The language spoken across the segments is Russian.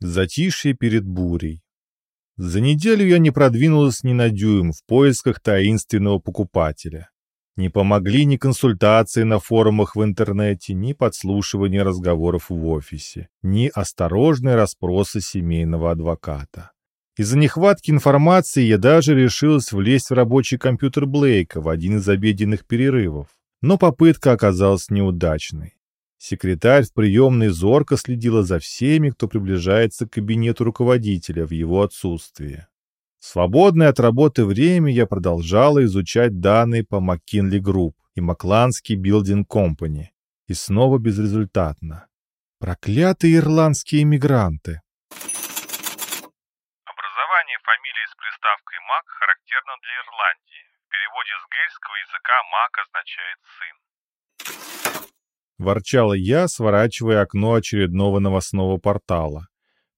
Затишье перед бурей. За неделю я не продвинулась ни на дюйм в поисках таинственного покупателя. Не помогли ни консультации на форумах в интернете, ни подслушивание разговоров в офисе, ни осторожные расспросы семейного адвоката. Из-за нехватки информации я даже решилась влезть в рабочий компьютер Блейка в один из обеденных перерывов. Но попытка оказалась неудачной. Секретарь в приемной зорко следила за всеми, кто приближается к кабинету руководителя в его отсутствие. Свободное от работы время я продолжала изучать данные по McKinley Group и Макланский Building Company. И снова безрезультатно. Проклятые ирландские иммигранты. Образование фамилии с приставкой «мак» характерно для Ирландии. В переводе с гельского языка «мак» означает «сын». Ворчала я, сворачивая окно очередного новостного портала.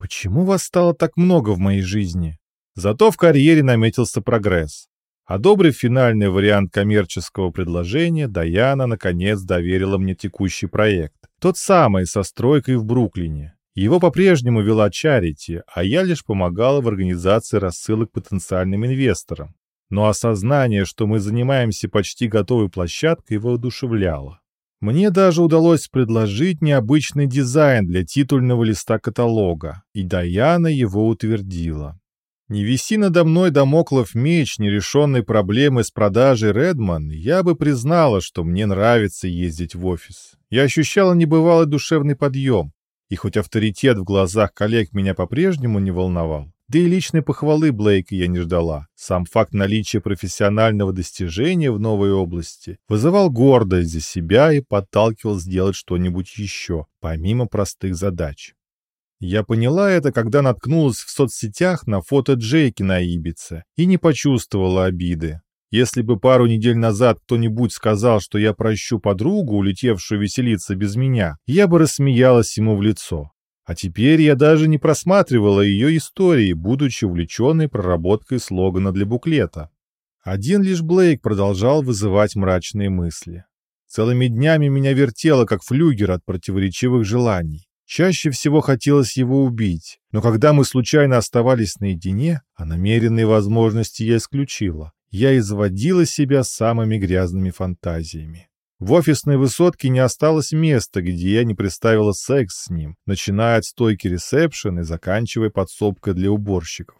Почему вас стало так много в моей жизни? Зато в карьере наметился прогресс. Одобрив финальный вариант коммерческого предложения, Даяна наконец доверила мне текущий проект. Тот самый со стройкой в Бруклине. Его по-прежнему вела Чарити, а я лишь помогала в организации рассылок потенциальным инвесторам. Но осознание, что мы занимаемся почти готовой площадкой, воодушевляло. Мне даже удалось предложить необычный дизайн для титульного листа каталога, и Даяна его утвердила. Не виси надо мной домоклов меч нерешенной проблемы с продажей Редман, я бы признала, что мне нравится ездить в офис. Я ощущала небывалый душевный подъем, и хоть авторитет в глазах коллег меня по-прежнему не волновал, да и личной похвалы Блейка я не ждала. Сам факт наличия профессионального достижения в новой области вызывал гордость за себя и подталкивал сделать что-нибудь еще, помимо простых задач. Я поняла это, когда наткнулась в соцсетях на фото Джейки на Ибице и не почувствовала обиды. Если бы пару недель назад кто-нибудь сказал, что я прощу подругу, улетевшую веселиться без меня, я бы рассмеялась ему в лицо. А теперь я даже не просматривала ее истории, будучи увлеченной проработкой слогана для буклета. Один лишь Блейк продолжал вызывать мрачные мысли. Целыми днями меня вертело, как флюгер от противоречивых желаний. Чаще всего хотелось его убить, но когда мы случайно оставались наедине, а намеренные возможности я исключила, я изводила себя самыми грязными фантазиями. В офисной высотке не осталось места, где я не представила секс с ним, начиная от стойки ресепшн и заканчивая подсобкой для уборщиков.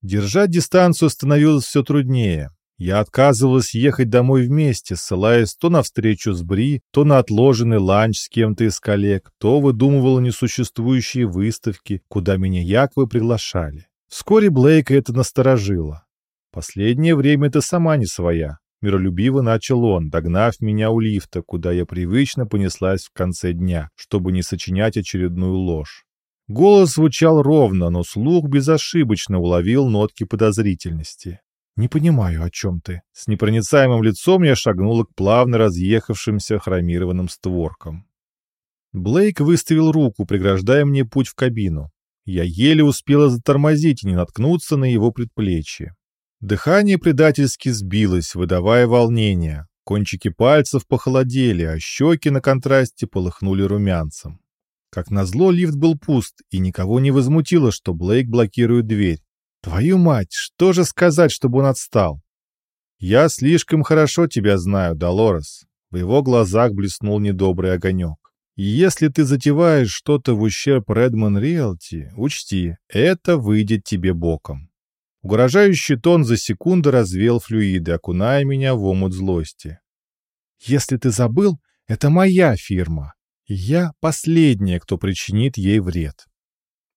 Держать дистанцию становилось все труднее. Я отказывалась ехать домой вместе, ссылаясь то на встречу с Бри, то на отложенный ланч с кем-то из коллег, то выдумывала несуществующие выставки, куда меня якобы приглашали. Вскоре Блейка это насторожило. Последнее время ты сама не своя. Миролюбиво начал он, догнав меня у лифта, куда я привычно понеслась в конце дня, чтобы не сочинять очередную ложь. Голос звучал ровно, но слух безошибочно уловил нотки подозрительности. «Не понимаю, о чем ты». С непроницаемым лицом я шагнула к плавно разъехавшимся хромированным створкам. Блейк выставил руку, преграждая мне путь в кабину. Я еле успела затормозить и не наткнуться на его предплечье. Дыхание предательски сбилось, выдавая волнение. Кончики пальцев похолодели, а щеки на контрасте полыхнули румянцем. Как назло, лифт был пуст, и никого не возмутило, что Блейк блокирует дверь. Твою мать, что же сказать, чтобы он отстал? Я слишком хорошо тебя знаю, Долорес. В его глазах блеснул недобрый огонек. И если ты затеваешь что-то в ущерб Редмон Риэлти, учти, это выйдет тебе боком. Угрожающий тон за секунду развел флюиды, окуная меня в омут злости. «Если ты забыл, это моя фирма. И я последняя, кто причинит ей вред».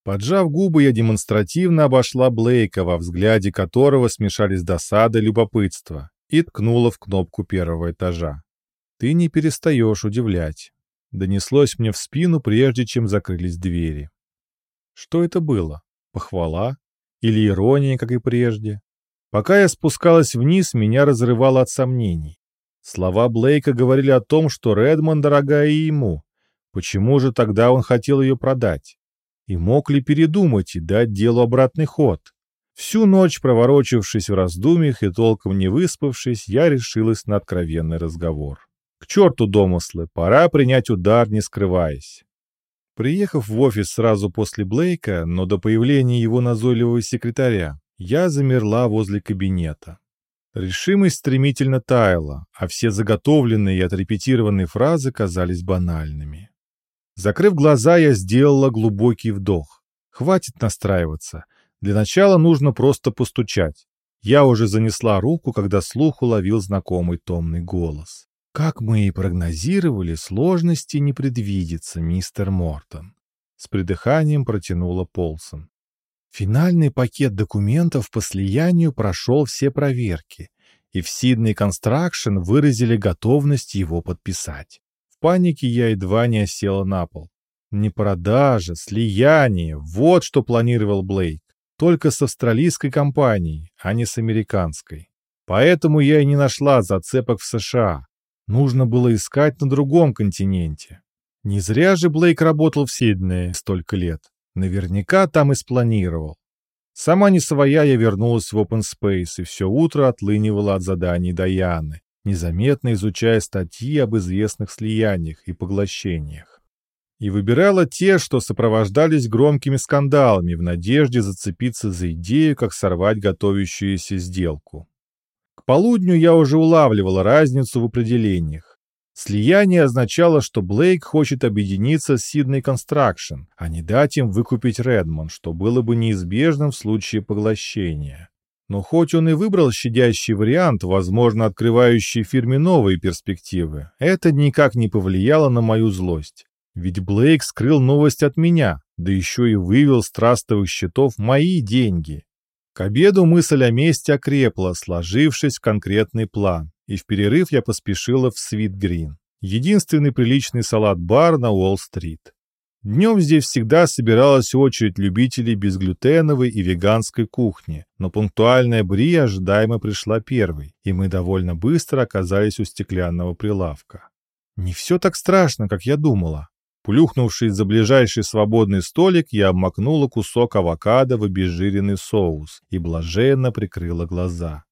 Поджав губы, я демонстративно обошла Блейка, во взгляде которого смешались досада и любопытство, и ткнула в кнопку первого этажа. «Ты не перестаешь удивлять», — донеслось мне в спину, прежде чем закрылись двери. Что это было? Похвала? Или ирония, как и прежде? Пока я спускалась вниз, меня разрывало от сомнений. Слова Блейка говорили о том, что Редмond дорогая ему. Почему же тогда он хотел ее продать? И мог ли передумать и дать делу обратный ход? Всю ночь, проворочившись в раздумьях и толком не выспавшись, я решилась на откровенный разговор. К черту домыслы, пора принять удар, не скрываясь. Приехав в офис сразу после Блейка, но до появления его назойливого секретаря, я замерла возле кабинета. Решимость стремительно таяла, а все заготовленные и отрепетированные фразы казались банальными. Закрыв глаза, я сделала глубокий вдох. Хватит настраиваться. Для начала нужно просто постучать. Я уже занесла руку, когда слух уловил знакомый томный голос. «Как мы и прогнозировали, сложности не предвидится, мистер Мортон», — с придыханием протянула Полсон. Финальный пакет документов по слиянию прошел все проверки, и в Сиднey Construction выразили готовность его подписать. В панике я едва не осела на пол. Не продажа, слияние — вот что планировал Блейк. Только с австралийской компанией, а не с американской. Поэтому я и не нашла зацепок в США. Нужно было искать на другом континенте. Не зря же Блейк работал в Сиднее столько лет. Наверняка там и спланировал. Сама не своя я вернулась в Open Space и все утро отлынивала от заданий Даяны, незаметно изучая статьи об известных слияниях и поглощениях. И выбирала те, что сопровождались громкими скандалами в надежде зацепиться за идею, как сорвать готовящуюся сделку. Полудню я уже улавливала разницу в определениях. Слияние означало, что Блейк хочет объединиться с Сидней Construction, а не дать им выкупить Редмонд, что было бы неизбежным в случае поглощения. Но хоть он и выбрал щадящий вариант, возможно, открывающий фирме новые перспективы, это никак не повлияло на мою злость. Ведь Блейк скрыл новость от меня, да еще и вывел с трастовых счетов мои деньги. К обеду мысль о месте окрепла, сложившись в конкретный план и в перерыв я поспешила в Свит Грин, единственный приличный салат-бар на Уолл-стрит. Днем здесь всегда собиралась очередь любителей безглютеновой и веганской кухни, но пунктуальная Бри ожидаемо пришла первой, и мы довольно быстро оказались у стеклянного прилавка. Не все так страшно, как я думала. Плюхнувшись за ближайший свободный столик, я обмакнула кусок авокадо в обезжиренный соус и блаженно прикрыла глаза.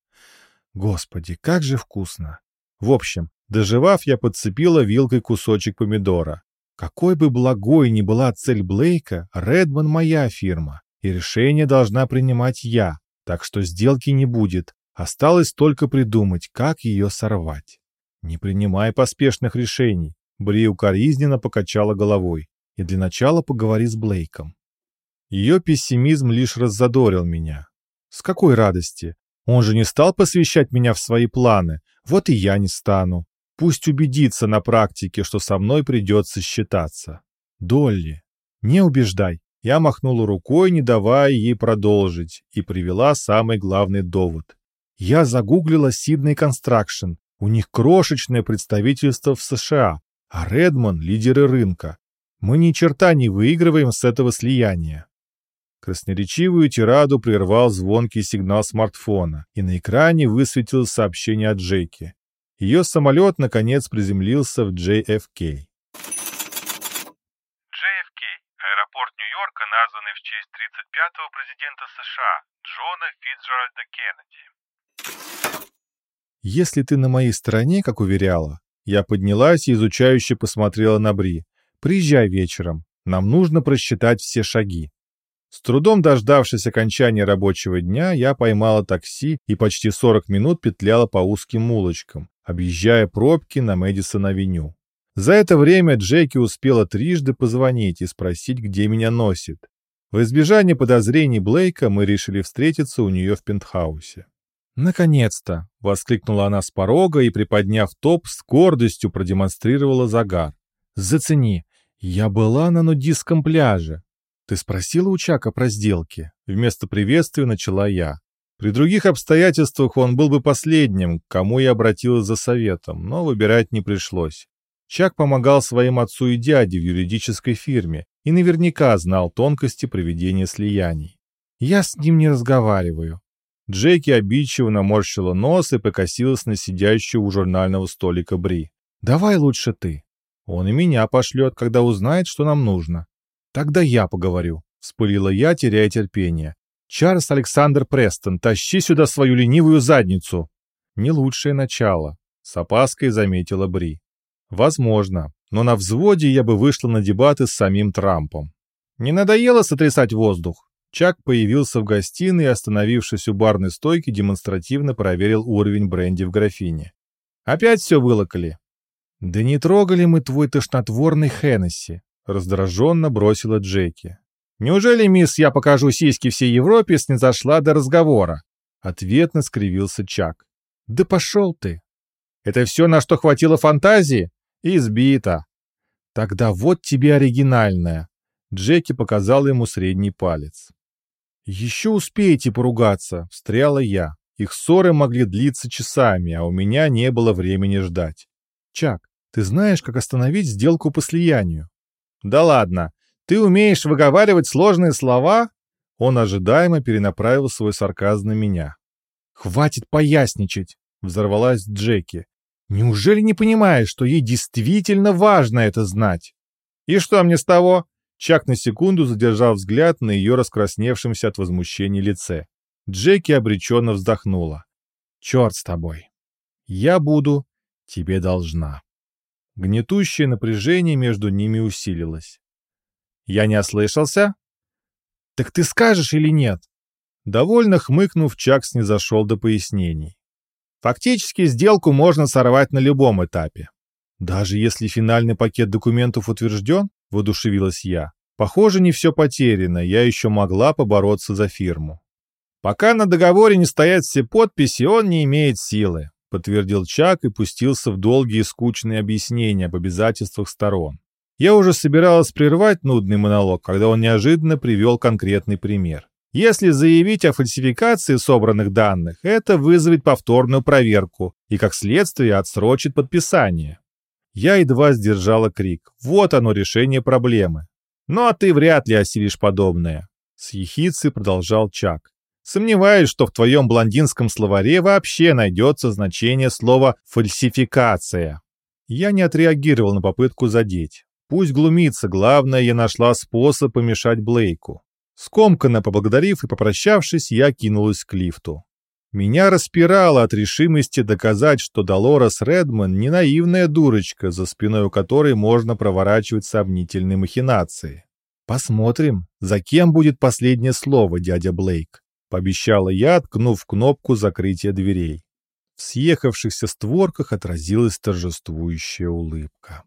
Господи, как же вкусно! В общем, доживав, я подцепила вилкой кусочек помидора. Какой бы благой ни была цель Блейка, Редман моя фирма, и решение должна принимать я, так что сделки не будет. Осталось только придумать, как ее сорвать. Не принимай поспешных решений. Бри укоризненно покачала головой. И для начала поговори с Блейком. Ее пессимизм лишь раззадорил меня. С какой радости? Он же не стал посвящать меня в свои планы, вот и я не стану. Пусть убедится на практике, что со мной придется считаться. Долли, не убеждай. Я махнула рукой, не давая ей продолжить, и привела самый главный довод. Я загуглила Сиднey Construction. У них крошечное представительство в США, а Редмон — лидеры рынка. Мы ни черта не выигрываем с этого слияния. Красноречивую тираду прервал звонкий сигнал смартфона, и на экране высветилось сообщение от Джеки. Ее самолет, наконец, приземлился в JFK. JFK – аэропорт Нью-Йорка, названный в честь 35-го президента США Джона Фитджеральда Кеннеди. «Если ты на моей стороне, как уверяла...» Я поднялась и изучающе посмотрела на Бри. «Приезжай вечером. Нам нужно просчитать все шаги. С трудом дождавшись окончания рабочего дня, я поймала такси и почти 40 минут петляла по узким улочкам, объезжая пробки на Мэдисон-авеню. За это время Джеки успела трижды позвонить и спросить, где меня носит. В избежание подозрений Блейка мы решили встретиться у нее в пентхаусе. «Наконец-то!» — воскликнула она с порога и, приподняв топ, с гордостью продемонстрировала загар. «Зацени! Я была на нудистском пляже. «Ты спросила у Чака про сделки?» Вместо приветствия начала я. При других обстоятельствах он был бы последним, к кому я обратилась за советом, но выбирать не пришлось. Чак помогал своим отцу и дяде в юридической фирме и наверняка знал тонкости проведения слияний. Я с ним не разговариваю. Джеки обидчиво наморщила нос и покосилась на сидящую у журнального столика Бри. «Давай лучше ты. Он и меня пошлет, когда узнает, что нам нужно. «Тогда я поговорю», — вспылила я, теряя терпение. «Чарльз Александр Престон, тащи сюда свою ленивую задницу!» Не лучшее начало, с опаской заметила Бри. Возможно, но на взводе я бы вышла на дебаты с самим Трампом. Не надоело сотрясать воздух? Чак появился в гостиной и, остановившись у барной стойки, демонстративно проверил уровень бренди в графине. «Опять все вылокали?» «Да не трогали мы твой тошнотворный Хеннесси», — раздраженно бросила Джеки. «Неужели, мисс, я покажу сиськи всей Европе, снизошла до разговора?» Ответно скривился Чак. «Да пошел ты!» «Это все, на что хватило фантазии?» «Избито!» «Тогда вот тебе оригинальное!» Джеки показал ему средний палец. «Еще успеете поругаться», — встряла я. Их ссоры могли длиться часами, а у меня не было времени ждать. «Чак, ты знаешь, как остановить сделку по слиянию?» «Да ладно. Ты умеешь выговаривать сложные слова?» Он ожидаемо перенаправил свой сарказм на меня. «Хватит поясничать!» — взорвалась Джеки. «Неужели не понимаешь, что ей действительно важно это знать?» «И что мне с того?» Чак на секунду задержал взгляд на ее раскрасневшемся от возмущения лице. Джеки обреченно вздохнула. «Черт с тобой. Я буду тебе должна». Гнетущее напряжение между ними усилилось. «Я не ослышался?» «Так ты скажешь или нет?» Довольно хмыкнув, Чак снизошел до пояснений. Фактически сделку можно сорвать на любом этапе. Даже если финальный пакет документов утвержден, воодушевилась я. Похоже, не все потеряно, я еще могла побороться за фирму. Пока на договоре не стоят все подписи, он не имеет силы, подтвердил Чак и пустился в долгие и скучные объяснения об обязательствах сторон. Я уже собиралась прервать нудный монолог, когда он неожиданно привел конкретный пример. Если заявить о фальсификации собранных данных, это вызовет повторную проверку и, как следствие, отсрочит подписание. Я едва сдержала крик. Вот оно решение проблемы. Ну а ты вряд ли осилишь подобное. С ехицей продолжал Чак. Сомневаюсь, что в твоем блондинском словаре вообще найдется значение слова «фальсификация». Я не отреагировал на попытку задеть. Пусть глумится, главное, я нашла способ помешать Блейку. Скомканно поблагодарив и попрощавшись, я кинулась к лифту. Меня распирало от решимости доказать, что Долорес Редман не наивная дурочка, за спиной у которой можно проворачивать сомнительные махинации. «Посмотрим, за кем будет последнее слово, дядя Блейк», — пообещала я, ткнув кнопку закрытия дверей. В съехавшихся створках отразилась торжествующая улыбка.